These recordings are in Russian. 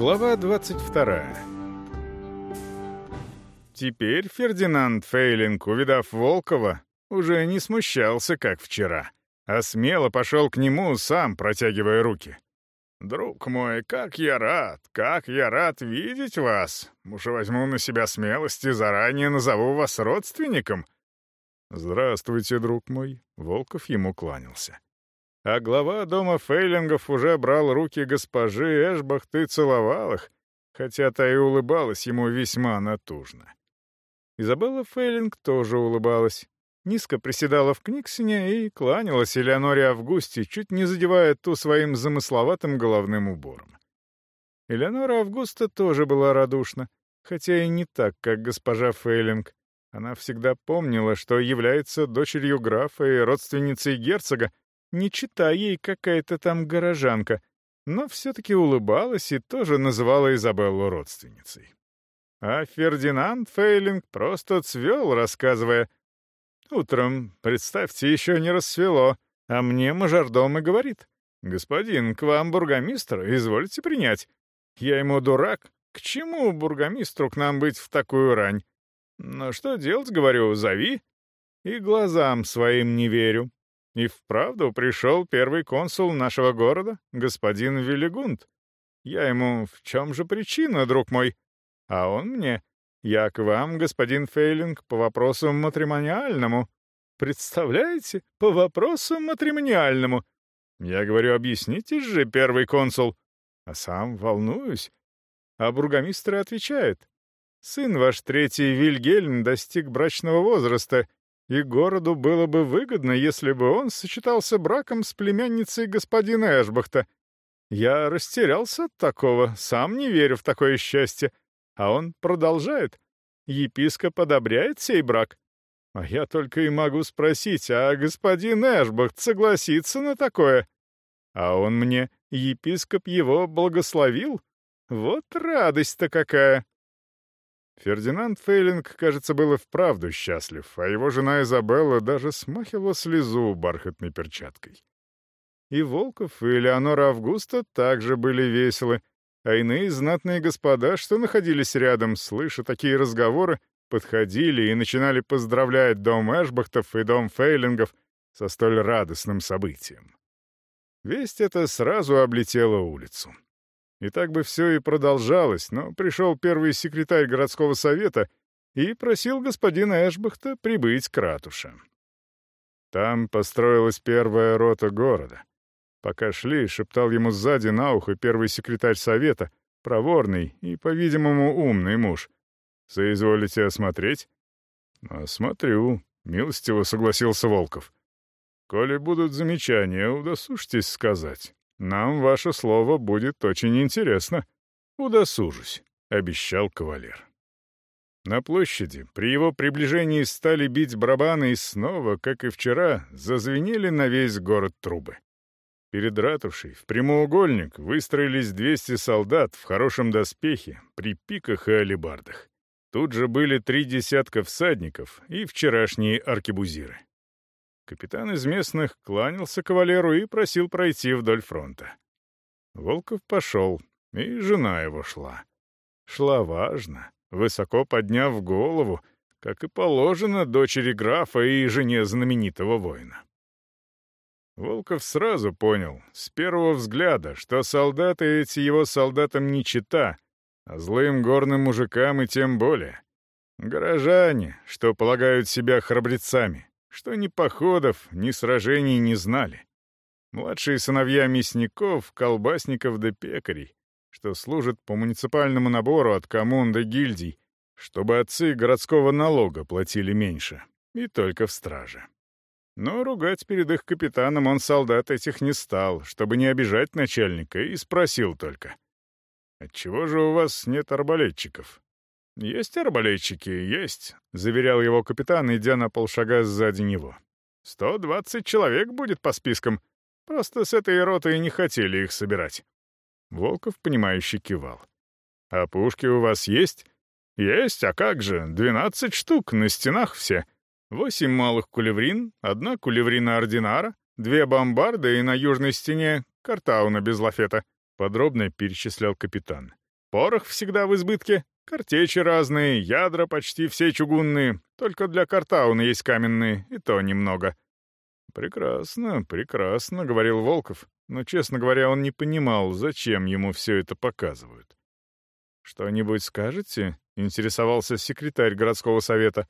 Глава 22 Теперь Фердинанд Фейлинг, увидав Волкова, уже не смущался, как вчера, а смело пошел к нему, сам протягивая руки. «Друг мой, как я рад, как я рад видеть вас! Уж возьму на себя смелость и заранее назову вас родственником!» «Здравствуйте, друг мой!» — Волков ему кланялся. А глава дома Фейлингов уже брал руки госпожи Эшбахт и целовал их, хотя та и улыбалась ему весьма натужно. Изабелла Фейлинг тоже улыбалась, низко приседала в Книксоне и кланялась Элеоноре Августе, чуть не задевая ту своим замысловатым головным убором. Элеонора Августа тоже была радушна, хотя и не так, как госпожа Фейлинг. Она всегда помнила, что является дочерью графа и родственницей герцога, не чита ей какая-то там горожанка, но все-таки улыбалась и тоже называла Изабеллу родственницей. А Фердинанд Фейлинг просто цвел, рассказывая. «Утром, представьте, еще не рассвело, а мне мажордом и говорит. «Господин, к вам бургомистр, извольте принять. Я ему дурак. К чему бургомистру к нам быть в такую рань? Ну что делать, говорю, зови». И глазам своим не верю. И вправду пришел первый консул нашего города, господин Велигунд. Я ему, в чем же причина, друг мой? А он мне, я к вам, господин Фейлинг, по вопросу матримониальному. Представляете, по вопросу матримониальному. Я говорю, объяснитесь же, первый консул. А сам волнуюсь. А бургомистр отвечает. Сын ваш третий Вильгельм достиг брачного возраста — и городу было бы выгодно, если бы он сочетался браком с племянницей господина Эшбахта. Я растерялся от такого, сам не верю в такое счастье. А он продолжает. Епископ одобряет сей брак. А я только и могу спросить, а господин Эшбахт согласится на такое? А он мне, епископ его благословил? Вот радость-то какая! Фердинанд Фейлинг, кажется, был и вправду счастлив, а его жена Изабелла даже смахивала слезу бархатной перчаткой. И Волков, и Элеонора Августа также были веселы, а иные знатные господа, что находились рядом, слыша такие разговоры, подходили и начинали поздравлять дом Эшбахтов и дом Фейлингов со столь радостным событием. Весть эта сразу облетела улицу. И так бы все и продолжалось, но пришел первый секретарь городского совета и просил господина Эшбахта прибыть к ратуше. Там построилась первая рота города. Пока шли, шептал ему сзади на ухо первый секретарь совета, проворный и, по-видимому, умный муж. «Соизволите осмотреть?» «Осмотрю», — милостиво согласился Волков. «Коли будут замечания, удосужьтесь сказать». Нам ваше слово будет очень интересно. Удосужусь», — обещал кавалер. На площади при его приближении стали бить барабаны и снова, как и вчера, зазвенели на весь город трубы. Перед ратушей в прямоугольник выстроились 200 солдат в хорошем доспехе, при пиках и алебардах. Тут же были три десятка всадников и вчерашние аркебузиры. Капитан из местных кланялся кавалеру и просил пройти вдоль фронта. Волков пошел, и жена его шла. Шла важно, высоко подняв голову, как и положено дочери графа и жене знаменитого воина. Волков сразу понял, с первого взгляда, что солдаты эти его солдатам не чита, а злым горным мужикам и тем более. Горожане, что полагают себя храбрецами, что ни походов, ни сражений не знали. Младшие сыновья мясников, колбасников да пекарей, что служат по муниципальному набору от коммун до гильдий, чтобы отцы городского налога платили меньше, и только в страже. Но ругать перед их капитаном он солдат этих не стал, чтобы не обижать начальника, и спросил только. «Отчего же у вас нет арбалетчиков? «Есть арбалетчики, есть», — заверял его капитан, идя на полшага сзади него. «Сто двадцать человек будет по спискам. Просто с этой ротой не хотели их собирать». Волков, понимающе кивал. «А пушки у вас есть?» «Есть, а как же, двенадцать штук, на стенах все. Восемь малых кулеврин, одна кулеврина ординара, две бомбарды и на южной стене картауна без лафета», — подробно перечислял капитан. Порох всегда в избытке, картечи разные, ядра почти все чугунные, только для Картауна есть каменные, и то немного. «Прекрасно, прекрасно», — говорил Волков, но, честно говоря, он не понимал, зачем ему все это показывают. «Что-нибудь скажете?» — интересовался секретарь городского совета.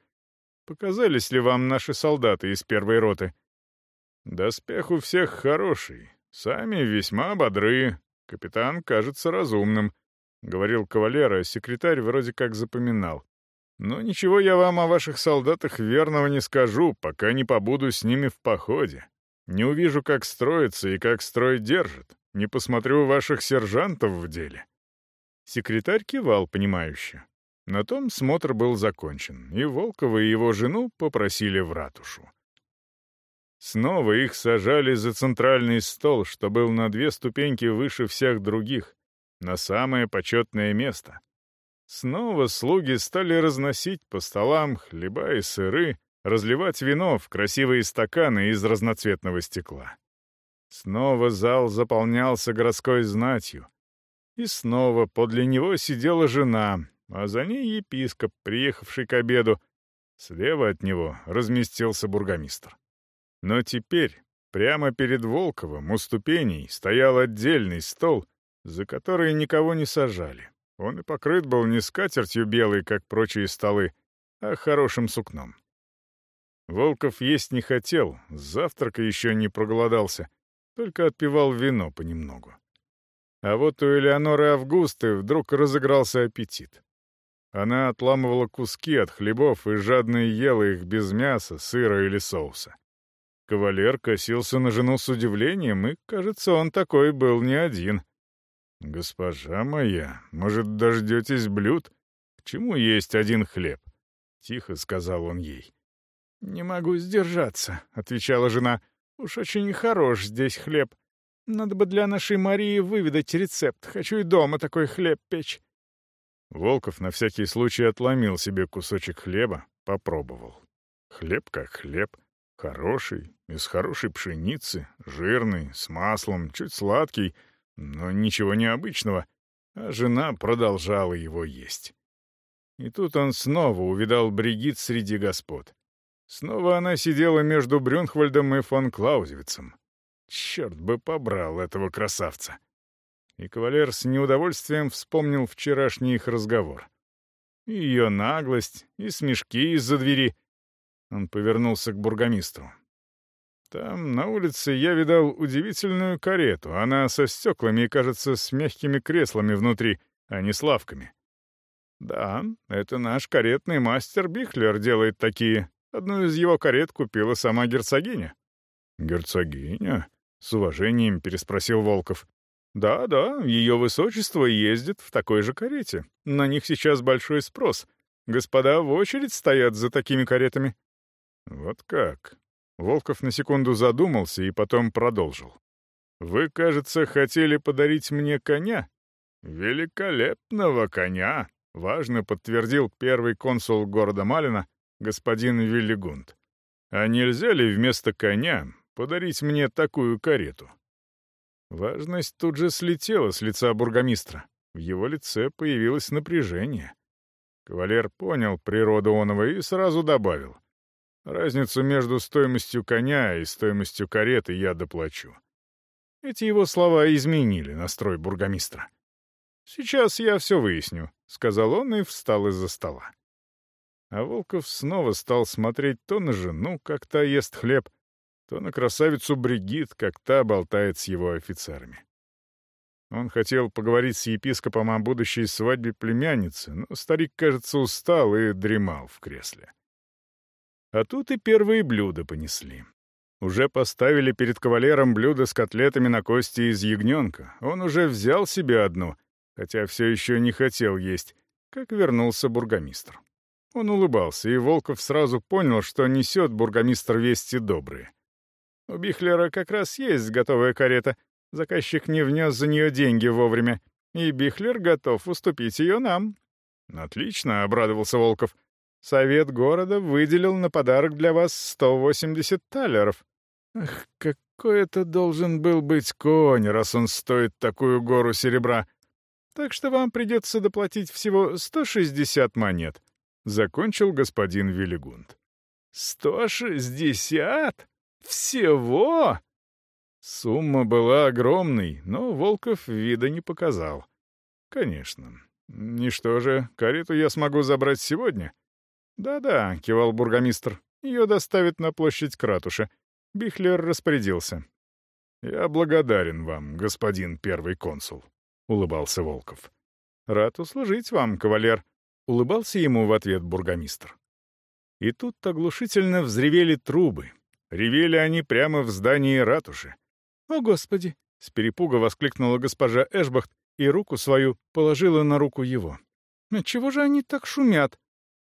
«Показались ли вам наши солдаты из первой роты?» «Доспех у всех хороший, сами весьма бодры, капитан кажется разумным», — говорил кавалер, а секретарь вроде как запоминал. «Но ничего я вам о ваших солдатах верного не скажу, пока не побуду с ними в походе. Не увижу, как строится и как строй держит. Не посмотрю ваших сержантов в деле». Секретарь кивал, понимающе. На том смотр был закончен, и Волкова и его жену попросили в ратушу. Снова их сажали за центральный стол, что был на две ступеньки выше всех других, на самое почетное место. Снова слуги стали разносить по столам хлеба и сыры, разливать вино в красивые стаканы из разноцветного стекла. Снова зал заполнялся городской знатью. И снова подле него сидела жена, а за ней епископ, приехавший к обеду. Слева от него разместился бургомистр. Но теперь, прямо перед Волковым, у ступеней, стоял отдельный стол, за который никого не сажали. Он и покрыт был не скатертью белой, как прочие столы, а хорошим сукном. Волков есть не хотел, завтрака еще не проголодался, только отпивал вино понемногу. А вот у Элеоноры Августы вдруг разыгрался аппетит. Она отламывала куски от хлебов и жадно ела их без мяса, сыра или соуса. Кавалер косился на жену с удивлением, и, кажется, он такой был не один. «Госпожа моя, может, дождетесь блюд? К чему есть один хлеб?» — тихо сказал он ей. «Не могу сдержаться», — отвечала жена. «Уж очень хорош здесь хлеб. Надо бы для нашей Марии выведать рецепт. Хочу и дома такой хлеб печь». Волков на всякий случай отломил себе кусочек хлеба, попробовал. Хлеб как хлеб. Хороший, из хорошей пшеницы, жирный, с маслом, чуть сладкий, но ничего необычного. А жена продолжала его есть. И тут он снова увидал Бригит среди господ. Снова она сидела между Брюнхвальдом и фон Клаузевицем. Черт бы побрал этого красавца. И кавалер с неудовольствием вспомнил вчерашний их разговор. Ее наглость, и смешки из-за двери. Он повернулся к бургомистру. Там, на улице, я видал удивительную карету. Она со стеклами и, кажется, с мягкими креслами внутри, а не с лавками. Да, это наш каретный мастер Бихлер делает такие. Одну из его карет купила сама герцогиня». «Герцогиня?» — с уважением переспросил Волков. «Да, да, ее высочество ездит в такой же карете. На них сейчас большой спрос. Господа в очередь стоят за такими каретами». «Вот как?» Волков на секунду задумался и потом продолжил. «Вы, кажется, хотели подарить мне коня?» «Великолепного коня!» — важно подтвердил первый консул города Малина, господин Виллигунд. А нельзя ли вместо коня подарить мне такую карету?» Важность тут же слетела с лица бургомистра. В его лице появилось напряжение. Кавалер понял природу оного и сразу добавил. «Разницу между стоимостью коня и стоимостью кареты я доплачу». Эти его слова изменили настрой бургомистра. «Сейчас я все выясню», — сказал он и встал из-за стола. А Волков снова стал смотреть то на жену, как та ест хлеб, то на красавицу Бригит, как та болтает с его офицерами. Он хотел поговорить с епископом о будущей свадьбе племянницы, но старик, кажется, устал и дремал в кресле. А тут и первые блюда понесли. Уже поставили перед кавалером блюдо с котлетами на кости из ягненка. Он уже взял себе одну, хотя все еще не хотел есть, как вернулся бургомистр. Он улыбался, и Волков сразу понял, что несет бургомистр вести добрые. У Бихлера как раз есть готовая карета. Заказчик не внес за нее деньги вовремя, и Бихлер готов уступить ее нам. «Отлично», — обрадовался Волков. «Совет города выделил на подарок для вас 180 талеров». «Ах, какой это должен был быть конь, раз он стоит такую гору серебра!» так что вам придется доплатить всего 160 монет», — закончил господин Велигунд. «Сто шестьдесят? Всего?» Сумма была огромной, но Волков вида не показал. «Конечно. И что же, карету я смогу забрать сегодня?» «Да-да», — кивал бургомистр, — «ее доставят на площадь к ратуше». Бихлер распорядился. «Я благодарен вам, господин первый консул», — улыбался Волков. «Рад услужить вам, кавалер», — улыбался ему в ответ бургомистр. И тут оглушительно взревели трубы. Ревели они прямо в здании ратуши. «О, Господи!» — с перепуга воскликнула госпожа Эшбахт и руку свою положила на руку его. «Чего же они так шумят?»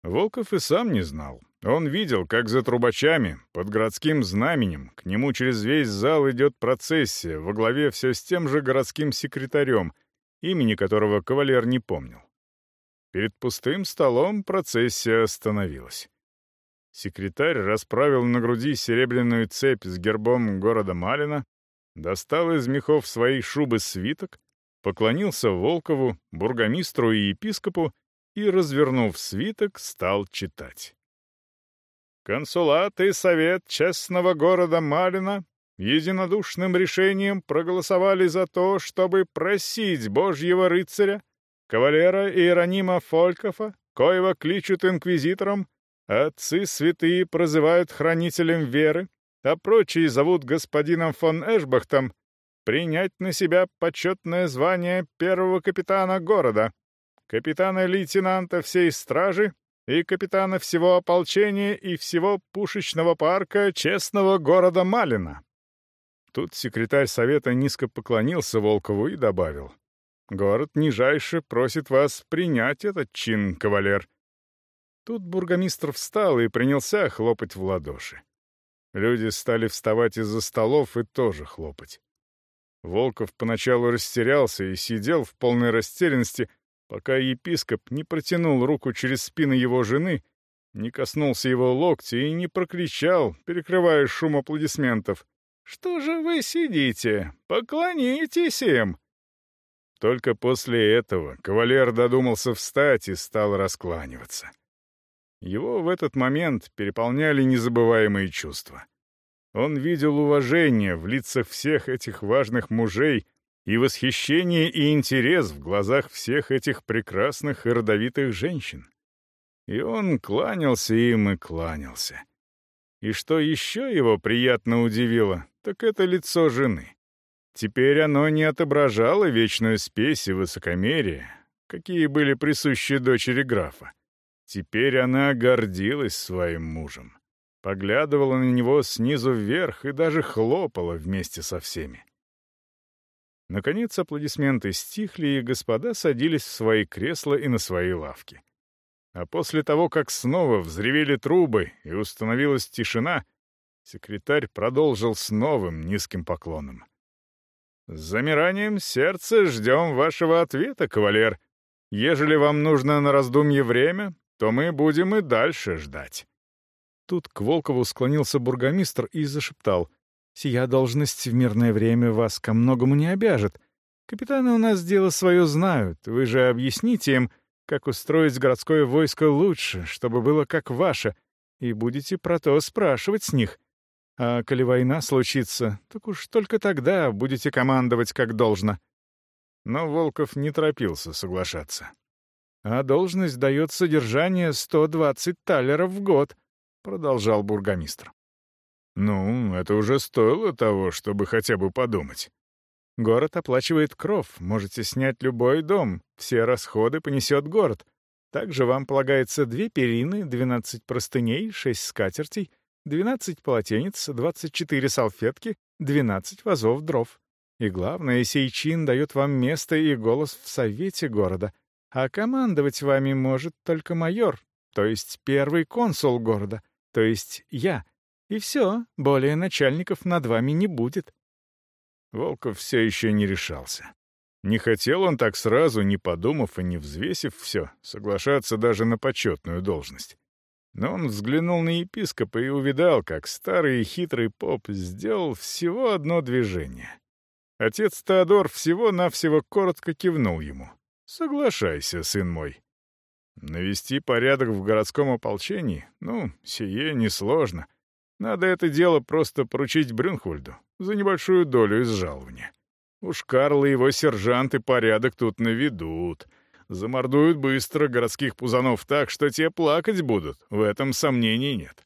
Волков и сам не знал. Он видел, как за трубачами, под городским знаменем, к нему через весь зал идет процессия, во главе все с тем же городским секретарем, имени которого кавалер не помнил. Перед пустым столом процессия остановилась. Секретарь расправил на груди серебряную цепь с гербом города Малина, достал из мехов своей шубы свиток, поклонился Волкову, бургомистру и епископу и, развернув свиток, стал читать. Консулат и совет честного города Малина единодушным решением проголосовали за то, чтобы просить Божьего рыцаря, кавалера Иеронима Фолькофа, коего кличут инквизитором, отцы святые прозывают хранителем веры, а прочие зовут господином фон Эшбахтом, принять на себя почетное звание первого капитана города, капитана-лейтенанта всей стражи и капитана всего ополчения и всего пушечного парка честного города Малина. Тут секретарь совета низко поклонился Волкову и добавил. «Город нижайше просит вас принять этот чин, кавалер». Тут бургомистр встал и принялся хлопать в ладоши. Люди стали вставать из-за столов и тоже хлопать. Волков поначалу растерялся и сидел в полной растерянности, пока епископ не протянул руку через спину его жены, не коснулся его локтя и не прокричал, перекрывая шум аплодисментов. «Что же вы сидите? Поклонитесь им!» Только после этого кавалер додумался встать и стал раскланиваться. Его в этот момент переполняли незабываемые чувства. Он видел уважение в лицах всех этих важных мужей и восхищение и интерес в глазах всех этих прекрасных и родовитых женщин. И он кланялся им и кланялся. И что еще его приятно удивило, так это лицо жены. Теперь оно не отображало вечную спесь и высокомерие, какие были присущи дочери графа. Теперь она гордилась своим мужем, поглядывала на него снизу вверх и даже хлопала вместе со всеми. Наконец аплодисменты стихли, и господа садились в свои кресла и на свои лавки. А после того, как снова взревели трубы и установилась тишина, секретарь продолжил с новым низким поклоном. «С замиранием сердца ждем вашего ответа, кавалер. Ежели вам нужно на раздумье время, то мы будем и дальше ждать». Тут к Волкову склонился бургомистр и зашептал. «Сия должность в мирное время вас ко многому не обяжет. Капитаны у нас дело свое знают. Вы же объясните им, как устроить городское войско лучше, чтобы было как ваше, и будете про то спрашивать с них. А коли война случится, так уж только тогда будете командовать как должно». Но Волков не торопился соглашаться а должность дает содержание 120 талеров в год», — продолжал бургомистр. «Ну, это уже стоило того, чтобы хотя бы подумать. Город оплачивает кров, можете снять любой дом, все расходы понесет город. Также вам полагается две перины, 12 простыней, 6 скатертей, 12 полотенец, 24 салфетки, 12 вазов дров. И главное, сей чин дает вам место и голос в совете города, а командовать вами может только майор, то есть первый консул города, то есть я. И все, более начальников над вами не будет». Волков все еще не решался. Не хотел он так сразу, не подумав и не взвесив все, соглашаться даже на почетную должность. Но он взглянул на епископа и увидал, как старый и хитрый поп сделал всего одно движение. Отец Теодор всего-навсего коротко кивнул ему. Соглашайся, сын мой. Навести порядок в городском ополчении, ну, сие несложно. Надо это дело просто поручить Брюнхвальду за небольшую долю из жалования. Уж Карл и его сержанты порядок тут наведут. Замордуют быстро городских пузанов так, что те плакать будут, в этом сомнений нет.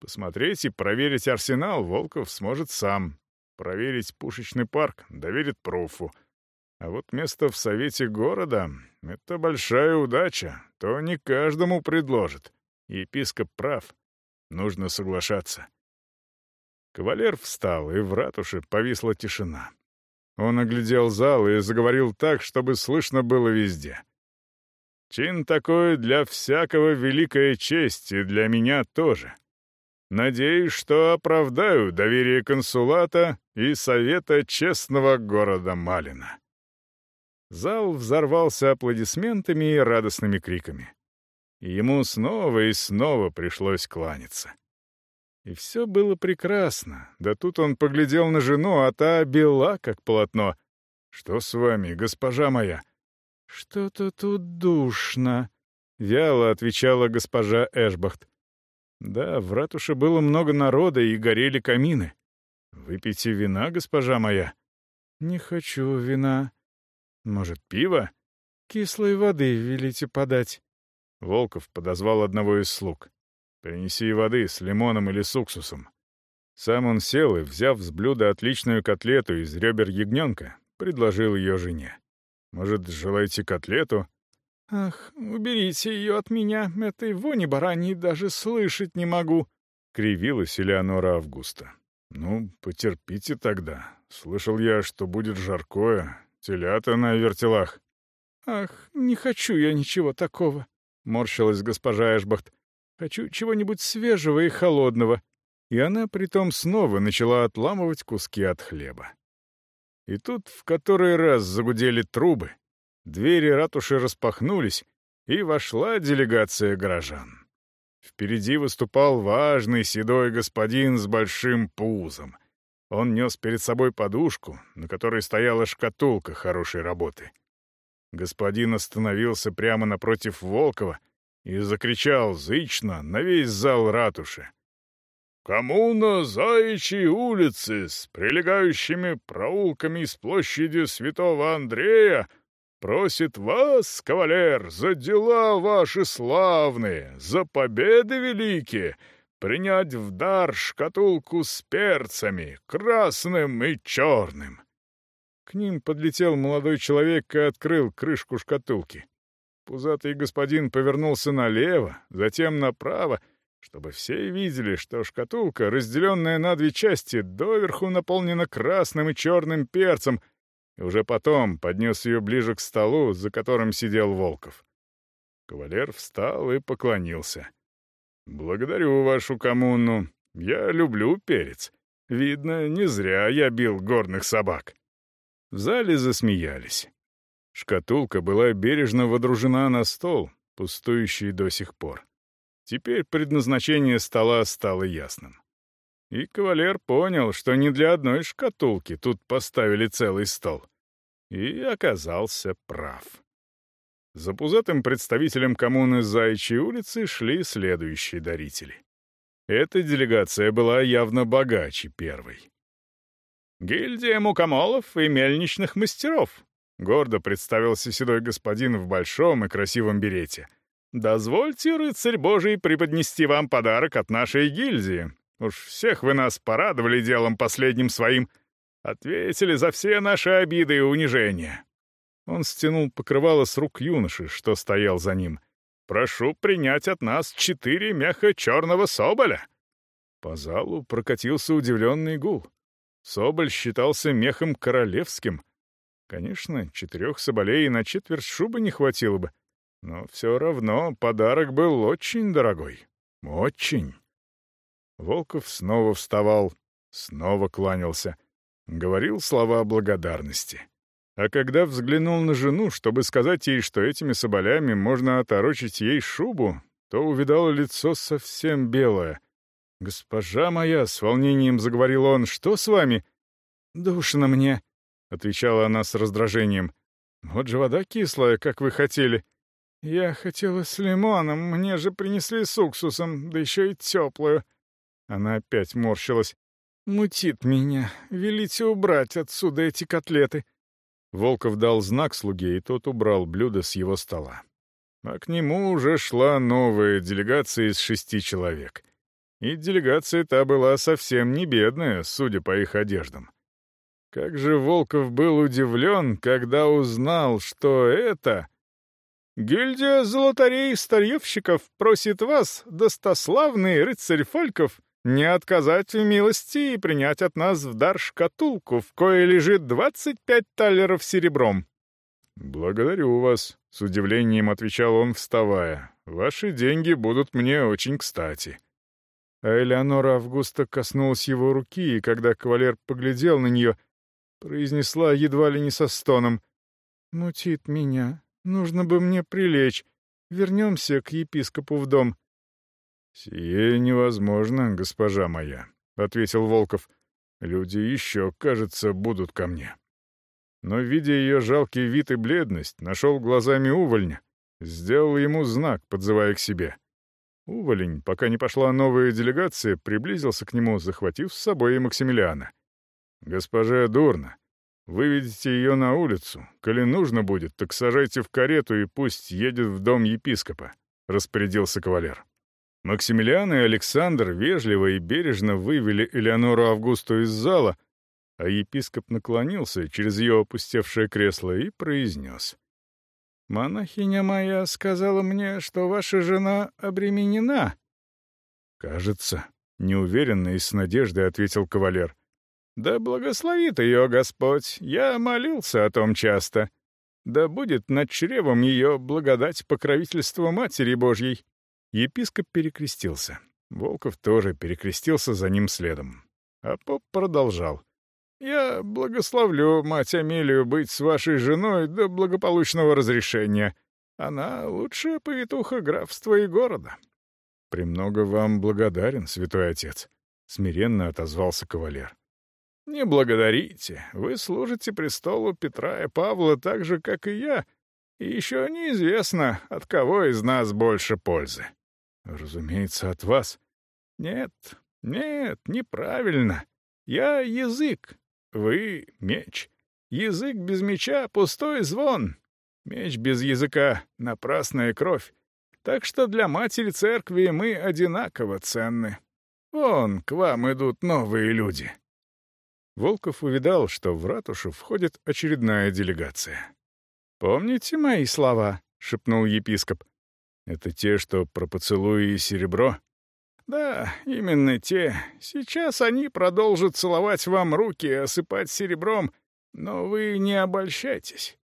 Посмотреть и проверить арсенал Волков сможет сам. Проверить пушечный парк доверит профу. А вот место в совете города — это большая удача, то не каждому предложат. Епископ прав. Нужно соглашаться. Кавалер встал, и в ратуше повисла тишина. Он оглядел зал и заговорил так, чтобы слышно было везде. «Чин такой для всякого великая честь, и для меня тоже. Надеюсь, что оправдаю доверие консулата и совета честного города Малина». Зал взорвался аплодисментами и радостными криками. Ему снова и снова пришлось кланяться. И все было прекрасно. Да тут он поглядел на жену, а та бела, как полотно. «Что с вами, госпожа моя?» «Что-то тут душно», — вяло отвечала госпожа Эшбахт. «Да, в ратуше было много народа и горели камины. Выпейте вина, госпожа моя». «Не хочу вина», может, пиво? Кислой воды велите подать. Волков подозвал одного из слуг. Принеси воды с лимоном или с уксусом. Сам он сел и, взяв с блюда отличную котлету из ребер ягненка, предложил ее жене. «Может, желаете котлету?» «Ах, уберите ее от меня, этой вони бараньей даже слышать не могу», — кривилась Элеонора Августа. «Ну, потерпите тогда. Слышал я, что будет жаркое, Телята на вертелах. «Ах, не хочу я ничего такого», — морщилась госпожа Эшбахт. «Хочу чего-нибудь свежего и холодного». И она притом снова начала отламывать куски от хлеба. И тут в который раз загудели трубы, двери ратуши распахнулись, и вошла делегация горожан. Впереди выступал важный седой господин с большим пузом — он нес перед собой подушку, на которой стояла шкатулка хорошей работы. Господин остановился прямо напротив Волкова и закричал зычно на весь зал ратуши. «Кому на Заячьей улице с прилегающими проулками с площади Святого Андрея просит вас, кавалер, за дела ваши славные, за победы великие!» принять в дар шкатулку с перцами, красным и черным. К ним подлетел молодой человек и открыл крышку шкатулки. Пузатый господин повернулся налево, затем направо, чтобы все видели, что шкатулка, разделенная на две части, доверху наполнена красным и черным перцем, и уже потом поднес ее ближе к столу, за которым сидел Волков. Кавалер встал и поклонился. «Благодарю вашу коммуну. Я люблю перец. Видно, не зря я бил горных собак». В зале засмеялись. Шкатулка была бережно водружена на стол, пустующий до сих пор. Теперь предназначение стола стало ясным. И кавалер понял, что не для одной шкатулки тут поставили целый стол. И оказался прав. За пузатым представителем коммуны Заячьей улицы шли следующие дарители. Эта делегация была явно богаче первой. «Гильдия мукомолов и мельничных мастеров», — гордо представился седой господин в большом и красивом берете. «Дозвольте, рыцарь Божий, преподнести вам подарок от нашей гильдии. Уж всех вы нас порадовали делом последним своим. Ответили за все наши обиды и унижения. Он стянул покрывало с рук юноши, что стоял за ним. «Прошу принять от нас четыре меха черного соболя!» По залу прокатился удивленный гул. Соболь считался мехом королевским. Конечно, четырех соболей на четверть шубы не хватило бы. Но все равно подарок был очень дорогой. Очень. Волков снова вставал, снова кланялся. Говорил слова благодарности. А когда взглянул на жену, чтобы сказать ей, что этими соболями можно оторочить ей шубу, то увидал лицо совсем белое. «Госпожа моя!» — с волнением заговорил он. «Что с вами?» «Душно мне», — отвечала она с раздражением. Вот же вода кислая, как вы хотели. Я хотела с лимоном, мне же принесли с уксусом, да еще и теплую. Она опять морщилась. Мутит меня. Велите убрать отсюда эти котлеты. Волков дал знак слуге, и тот убрал блюдо с его стола. А к нему уже шла новая делегация из шести человек. И делегация та была совсем не бедная, судя по их одеждам. Как же Волков был удивлен, когда узнал, что это... «Гильдия золотарей-старьевщиков просит вас, достославный рыцарь Фольков, не отказать в милости и принять от нас в дар шкатулку, в кое лежит двадцать пять талеров серебром». «Благодарю вас», — с удивлением отвечал он, вставая. «Ваши деньги будут мне очень кстати». А Элеонора Августа коснулась его руки, и когда кавалер поглядел на нее, произнесла едва ли не со стоном. «Мутит меня. Нужно бы мне прилечь. Вернемся к епископу в дом». «Сие невозможно, госпожа моя», — ответил Волков. «Люди еще, кажется, будут ко мне». Но, видя ее жалкий вид и бледность, нашел глазами увольня, сделал ему знак, подзывая к себе. Уволень, пока не пошла новая делегация, приблизился к нему, захватив с собой и Максимилиана. «Госпоже дурно. Выведите ее на улицу. Коли нужно будет, так сажайте в карету и пусть едет в дом епископа», — распорядился кавалер. Максимилиан и Александр вежливо и бережно вывели Элеонору Августу из зала, а епископ наклонился через ее опустевшее кресло и произнес. «Монахиня моя сказала мне, что ваша жена обременена». «Кажется», — неуверенно и с надеждой ответил кавалер. Да благословит ее Господь, я молился о том часто. Да будет над чревом ее благодать покровительства Матери Божьей». Епископ перекрестился. Волков тоже перекрестился за ним следом. А поп продолжал. «Я благословлю мать Амелию быть с вашей женой до благополучного разрешения. Она лучшая повитуха графства и города». «Премного вам благодарен, святой отец», — смиренно отозвался кавалер. «Не благодарите. Вы служите престолу Петра и Павла так же, как и я, и еще неизвестно, от кого из нас больше пользы». «Разумеется, от вас». «Нет, нет, неправильно. Я язык, вы — меч. Язык без меча — пустой звон. Меч без языка — напрасная кровь. Так что для матери церкви мы одинаково ценны. Вон, к вам идут новые люди». Волков увидал, что в ратушу входит очередная делегация. «Помните мои слова?» — шепнул епископ. «Это те, что про поцелуи и серебро?» «Да, именно те. Сейчас они продолжат целовать вам руки и осыпать серебром, но вы не обольщайтесь».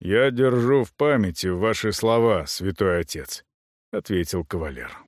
«Я держу в памяти ваши слова, святой отец», — ответил кавалер.